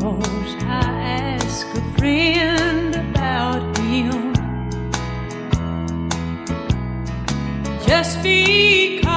because I ask a friend about him. Just because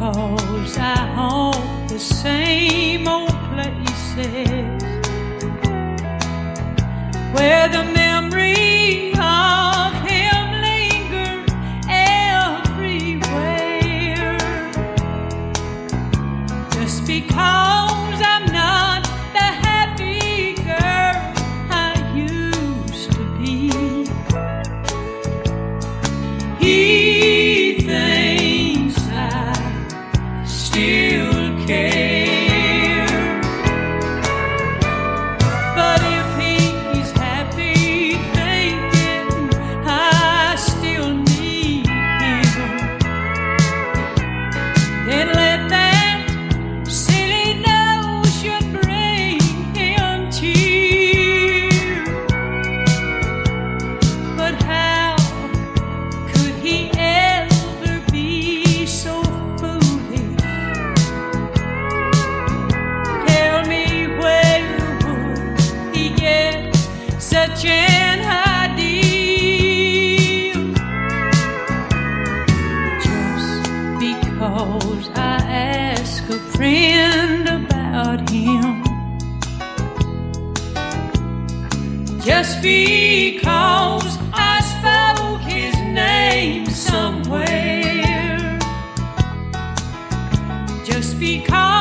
because I haunt the same old places where the memory of him lingers everywhere. Just because I'm not the happy girl I used to be, he still Just because I asked a friend about him. Just because I spoke his name somewhere. Just because